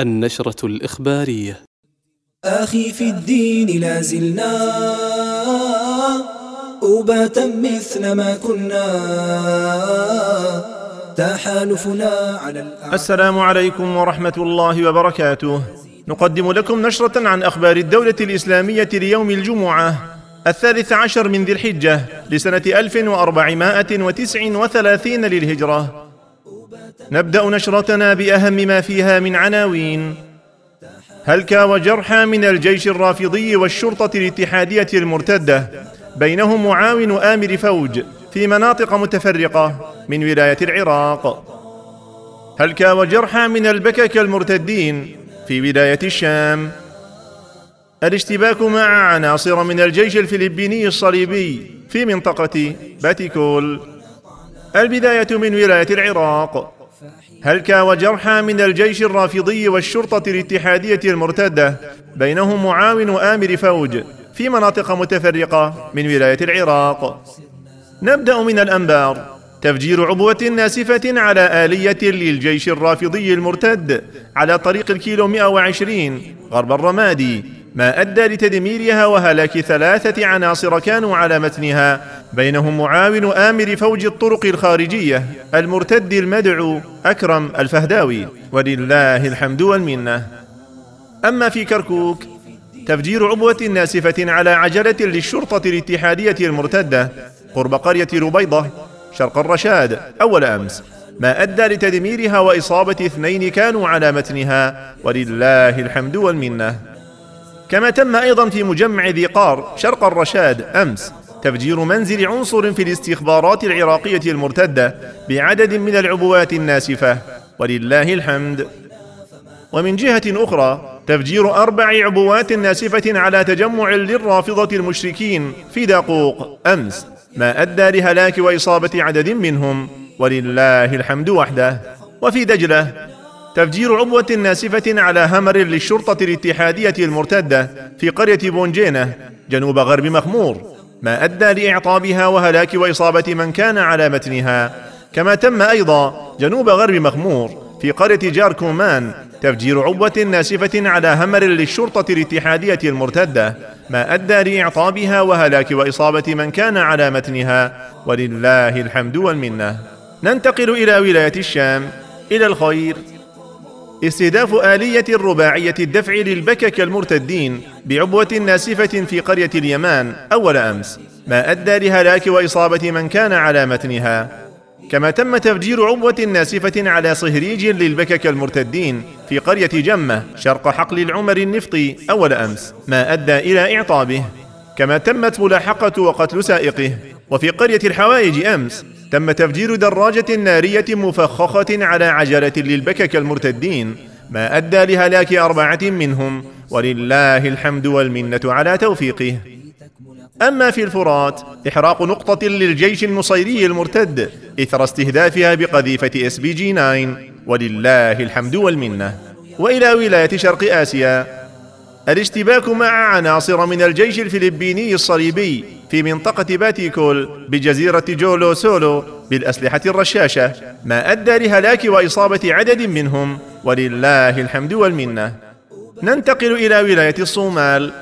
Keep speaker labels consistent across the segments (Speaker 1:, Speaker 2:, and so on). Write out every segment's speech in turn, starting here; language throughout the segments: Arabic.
Speaker 1: النشرة الإخبارية.
Speaker 2: أخي في الدين لازلنا أباتا مثل ما كنا. تحالفنا على
Speaker 3: السلام عليكم ورحمة الله وبركاته. نقدم لكم نشرة عن أخبار الدولة الإسلامية ليوم الجمعة الثالث عشر من ذي الحجة لسنة 1439 للهجرة. نبدأ نشرتنا بأهم ما فيها من عناوين. هلك وجرحى من الجيش الرافضي والشرطة الاتحادية المرتدة بينهم معاون آمر فوج في مناطق متفرقة من ولاية العراق. هلك وجرحى من البكك المرتدين في ولاية الشام. الاشتباك مع عناصر من الجيش الفلبيني الصليبي في منطقة باتيكول. البداية من ولاية العراق. هلك وجرحى من الجيش الرافضي والشرطة الاتحادية المرتدة بينهم معاون آمر فوج في مناطق متفرقة من ولاية العراق. نبدأ من الأنبار. تفجير عبوة ناسفة على آلية للجيش الرافضي المرتد على طريق الكيلو 120 غرب الرمادي. ما أدى لتدميرها وهلاك ثلاثة عناصر كانوا على متنها. بينهم معاون آمر فوج الطرق الخارجية المرتد المدعو أكرم الفهداوي. ولله الحمد والمنة. أما في كركوك تفجير عبوة ناسفة على عجلة للشرطة الاتحادية المرتدة قرب قرية ربيضة شرق الرشاد أول أمس. ما أدى لتدميرها وإصابة اثنين كانوا على متنها. ولله الحمد والمنة. كما تم أيضا في مجمع ذي قار شرق الرشاد أمس تفجير منزل عنصر في الاستخبارات العراقية المرتدة بعدد من العبوات الناسفة. ولله الحمد. ومن جهة أخرى تفجير أربع عبوات ناسفة على تجمع للرافضة المشركين في داقوق أمس ما أدى لهلاك وإصابة عدد منهم. ولله الحمد وحده. وفي دجلة تفجير عبوة ناسفة على همر للشرطة الاتحادية المرتدة في قرية بونجينة جنوب غرب مخمور ما أدى لإعطابها وهلاك وإصابة من كان على متنها. كما تم أيضا جنوب غرب مخمور في قرية جار كومان تفجير عبوة ناسفة على همر للشرطة الاتحادية المرتدة ما أدى لإعطابها وهلاك وإصابة من كان على متنها. ولله الحمد والمنة. ننتقل إلى ولاية الشام. إلى الخير. استهداف آلية الرباعية الدفع للبكك المرتدين بعبوة ناسفة في قرية اليمان أول أمس ما أدى لهلاك وإصابة من كان على متنها. كما تم تفجير عبوة ناسفة على صهريج للبكك المرتدين في قرية جمة شرق حقل العمر النفطي أول أمس ما أدى إلى إعطابه. كما تمت ملاحقة وقتل سائقه وفي قرية الحوائج أمس تم تفجير دراجة نارية مفخخة على عجلة للبكك المرتدين ما أدى لهلاك أربعة منهم ولله الحمد والمنة على توفيقه. أما في الفرات إحراق نقطة للجيش النصيري المرتد إثر استهدافها بقذيفة اس بي جي 9 ولله الحمد والمنة. وإلى ولاية شرق آسيا الاشتباك مع عناصر من الجيش الفلبيني الصليبي في منطقة باتيكول بجزيرة جولو سولو بالأسلحة الرشاشة ما أدى لهلاك وإصابة عدد منهم ولله الحمد والمنة. ننتقل إلى ولاية الصومال.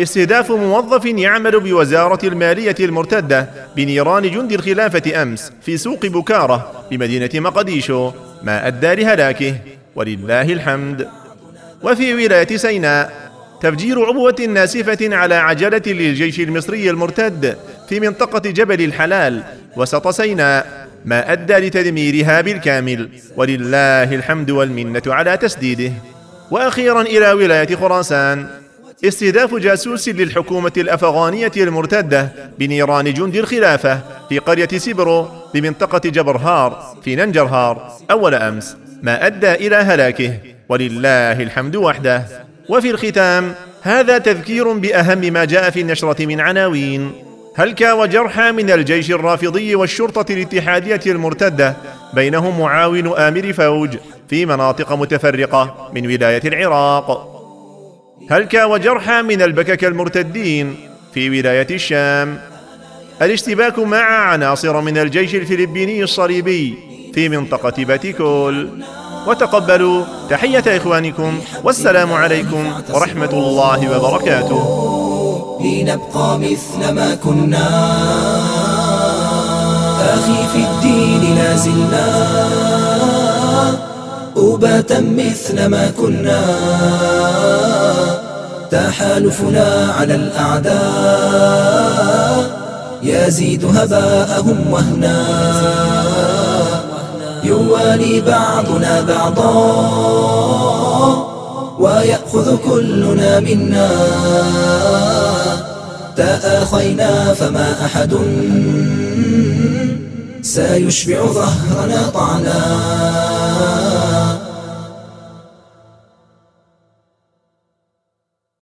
Speaker 3: استهداف موظف يعمل بوزارة المالية المرتدة بنيران جند الخلافة أمس في سوق بكارة بمدينة مقديشو ما أدى لهلاكه ولله الحمد. وفي ولاية سيناء تفجير عبوة ناسفة على عجلة للجيش المصري المرتد في منطقة جبل الحلال وسط سيناء ما أدى لتدميرها بالكامل. ولله الحمد والمنة على تسديده. وأخيرا إلى ولاية خراسان. استهداف جاسوس للحكومة الأفغانية المرتدة بنيران جند الخلافة في قرية سيبرو بمنطقة جبرهار في ننجرهار أول أمس ما أدى إلى هلاكه. ولله الحمد وحده. وفي الختام هذا تذكير بأهم ما جاء في النشرة من عناوين. هلك وجرحى من الجيش الرافضي والشرطة الاتحادية المرتدة بينهم معاون آمر فوج في مناطق متفرقة من ولاية العراق؟ هلك وجرحى من البكك المرتدين في ولاية الشام؟ الاشتباك مع عناصر من الجيش الفلبيني الصليبي في منطقة باتيكول. وتقبلوا. تحية إخوانكم. والسلام عليكم ورحمة الله وبركاته.
Speaker 2: لنبقى مثل ما كنا. أخي في الدين لا زلنا. أباتا مثل ما كنا. تحالفنا على الأعداء. يزيد هباءهم وهنا. يوالي بعضنا بعضا ويأخذ كلنا منا. تآخينا فما أحد سيشبع ظهرنا طعنا.